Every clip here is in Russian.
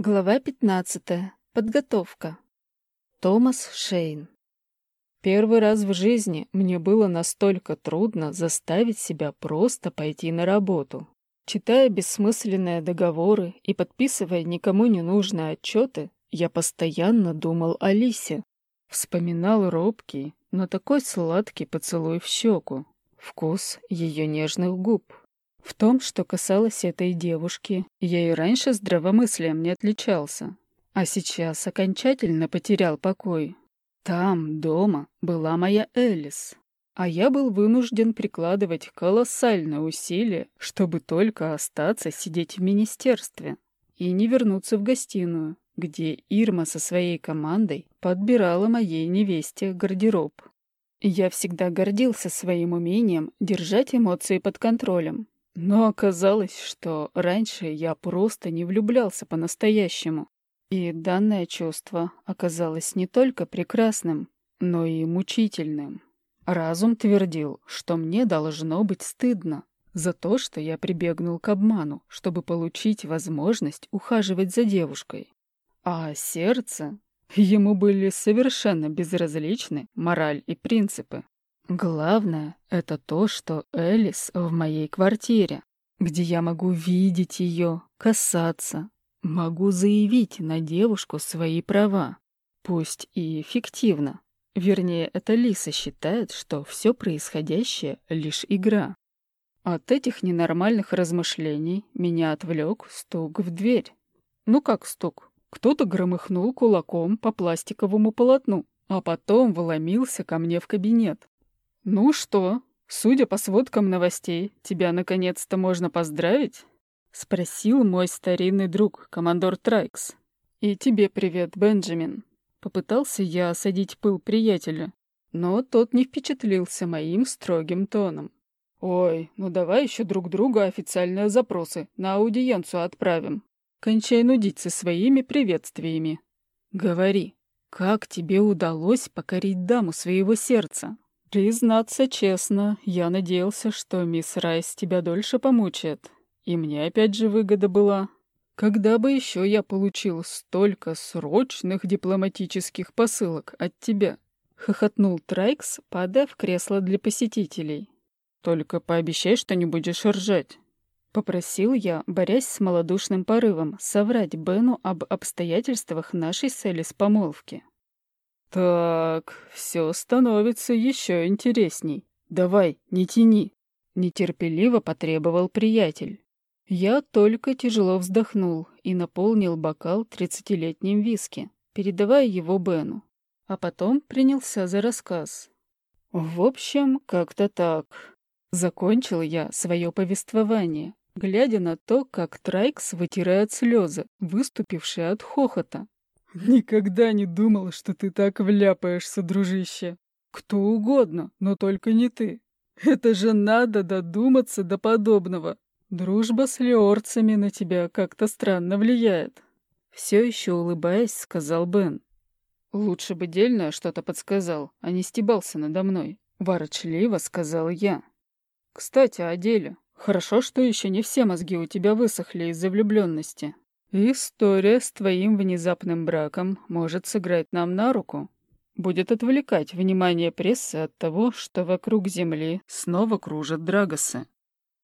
Глава 15. Подготовка. Томас Шейн. Первый раз в жизни мне было настолько трудно заставить себя просто пойти на работу. Читая бессмысленные договоры и подписывая никому не нужные отчеты, я постоянно думал о Лисе. Вспоминал робкий, но такой сладкий поцелуй в щеку, вкус ее нежных губ, в том, что касалось этой девушки, я и раньше здравомыслием не отличался, а сейчас окончательно потерял покой. Там, дома, была моя Элис, а я был вынужден прикладывать колоссальные усилия, чтобы только остаться сидеть в министерстве и не вернуться в гостиную, где Ирма со своей командой подбирала моей невесте гардероб. Я всегда гордился своим умением держать эмоции под контролем, но оказалось, что раньше я просто не влюблялся по-настоящему. И данное чувство оказалось не только прекрасным, но и мучительным. Разум твердил, что мне должно быть стыдно за то, что я прибегнул к обману, чтобы получить возможность ухаживать за девушкой. А сердце... Ему были совершенно безразличны мораль и принципы. Главное — это то, что Элис в моей квартире, где я могу видеть ее, касаться, могу заявить на девушку свои права, пусть и фиктивно. Вернее, это Лиса считает, что все происходящее — лишь игра. От этих ненормальных размышлений меня отвлек стук в дверь. Ну как стук? Кто-то громыхнул кулаком по пластиковому полотну, а потом вломился ко мне в кабинет. «Ну что, судя по сводкам новостей, тебя наконец-то можно поздравить?» — спросил мой старинный друг, командор Трайкс. «И тебе привет, Бенджамин». Попытался я осадить пыл приятеля, но тот не впечатлился моим строгим тоном. «Ой, ну давай еще друг другу официальные запросы на аудиенцию отправим. Кончай нудить со своими приветствиями. Говори, как тебе удалось покорить даму своего сердца?» Признаться честно, я надеялся, что мисс Райс тебя дольше помучает. И мне опять же выгода была. Когда бы еще я получил столько срочных дипломатических посылок от тебя? Хохотнул Трайкс, падая в кресло для посетителей. Только пообещай, что не будешь ржать. Попросил я, борясь с малодушным порывом, соврать Бену об обстоятельствах нашей с помолвки. «Так, все становится еще интересней. Давай, не тяни!» — нетерпеливо потребовал приятель. Я только тяжело вздохнул и наполнил бокал тридцатилетним виски, передавая его Бену, а потом принялся за рассказ. В общем, как-то так. Закончил я свое повествование, глядя на то, как Трайкс вытирает слезы, выступившие от хохота. Никогда не думал, что ты так вляпаешься, дружище. Кто угодно, но только не ты. Это же надо додуматься до подобного. Дружба с леорцами на тебя как-то странно влияет. Все еще улыбаясь, сказал Бен. Лучше бы дельное что-то подсказал, а не стебался надо мной. Ворочливо сказал я. Кстати, о деле. Хорошо, что еще не все мозги у тебя высохли из-за влюбленности. История с твоим внезапным браком может сыграть нам на руку. Будет отвлекать внимание прессы от того, что вокруг Земли снова кружат Драгосы.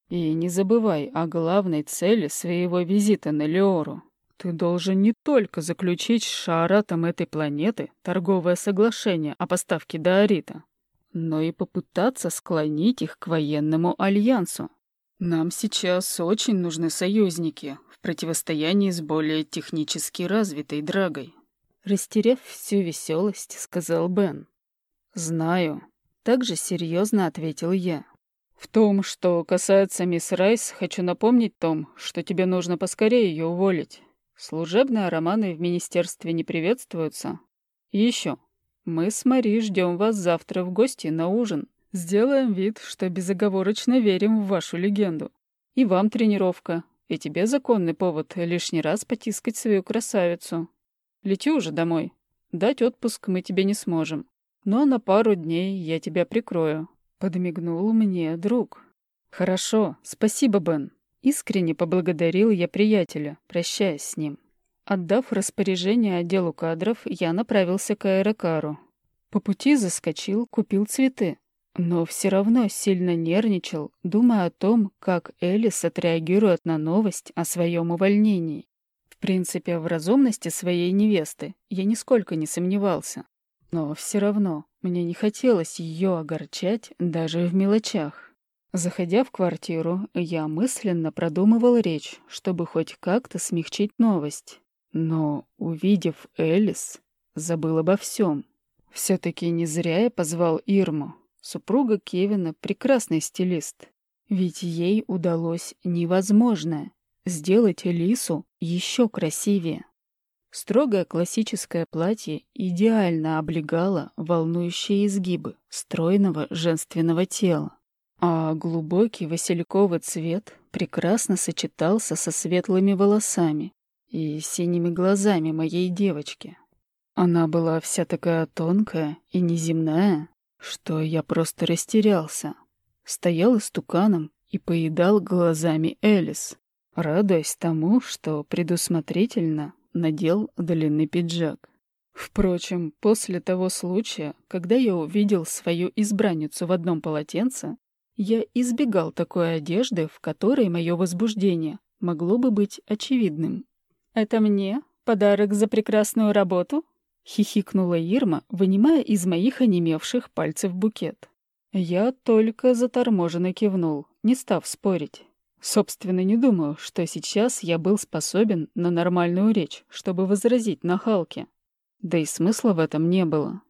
И не забывай о главной цели своего визита на Леору. Ты должен не только заключить с шаратом этой планеты торговое соглашение о поставке Даорита, но и попытаться склонить их к военному альянсу. Нам сейчас очень нужны союзники, противостоянии с более технически развитой Драгой. Растеряв всю веселость, сказал Бен. «Знаю». Также серьезно ответил я. «В том, что касается мисс Райс, хочу напомнить, Том, что тебе нужно поскорее ее уволить. Служебные романы в министерстве не приветствуются. И еще. Мы с Мари ждем вас завтра в гости на ужин. Сделаем вид, что безоговорочно верим в вашу легенду. И вам тренировка, и тебе законный повод лишний раз потискать свою красавицу. Лети уже домой. Дать отпуск мы тебе не сможем. Но на пару дней я тебя прикрою. Подмигнул мне друг. Хорошо, спасибо, Бен. Искренне поблагодарил я приятеля, прощаясь с ним. Отдав распоряжение отделу кадров, я направился к аэрокару. По пути заскочил, купил цветы. Но все равно сильно нервничал, думая о том, как Элис отреагирует на новость о своем увольнении. В принципе, в разумности своей невесты я нисколько не сомневался. Но все равно мне не хотелось ее огорчать даже в мелочах. Заходя в квартиру, я мысленно продумывал речь, чтобы хоть как-то смягчить новость. Но, увидев Элис, забыл обо всем. Все-таки не зря я позвал Ирму. Супруга Кевина — прекрасный стилист. Ведь ей удалось невозможное — сделать Элису еще красивее. Строгое классическое платье идеально облегало волнующие изгибы стройного женственного тела, а глубокий васильковый цвет прекрасно сочетался со светлыми волосами, и синими глазами моей девочки. Она была вся такая тонкая и неземная, что я просто растерялся. Стоял истуканом и поедал глазами Элис, радуясь тому, что предусмотрительно надел длинный пиджак. Впрочем, после того случая, когда я увидел свою избранницу в одном полотенце, я избегал такой одежды, в которой мое возбуждение могло бы быть очевидным. «Это мне? Подарок за прекрасную работу?» — хихикнула Ирма, вынимая из моих онемевших пальцев букет. Я только заторможенно кивнул, не став спорить. Собственно, не думаю, что сейчас я был способен на нормальную речь, чтобы возразить на Халке. Да и смысла в этом не было.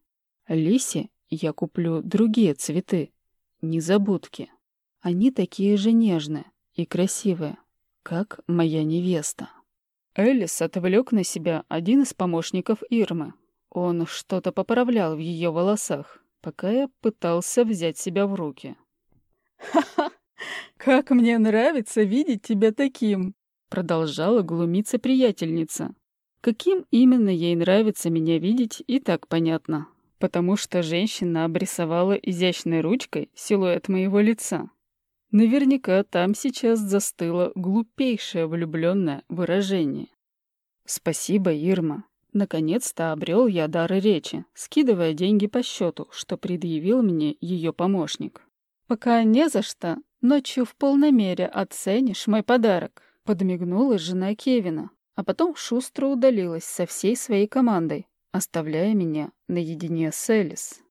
Лисе я куплю другие цветы, незабудки. Они такие же нежные и красивые, как моя невеста. Элис отвлек на себя один из помощников Ирмы. Он что-то поправлял в ее волосах, пока я пытался взять себя в руки. «Ха-ха! Как мне нравится видеть тебя таким!» Продолжала глумиться приятельница. Каким именно ей нравится меня видеть, и так понятно. Потому что женщина обрисовала изящной ручкой силуэт моего лица. Наверняка там сейчас застыло глупейшее влюбленное выражение. «Спасибо, Ирма. Наконец-то обрел я дары речи, скидывая деньги по счету, что предъявил мне ее помощник. «Пока не за что. Ночью в полной мере оценишь мой подарок», — подмигнула жена Кевина, а потом шустро удалилась со всей своей командой, оставляя меня наедине с Элис.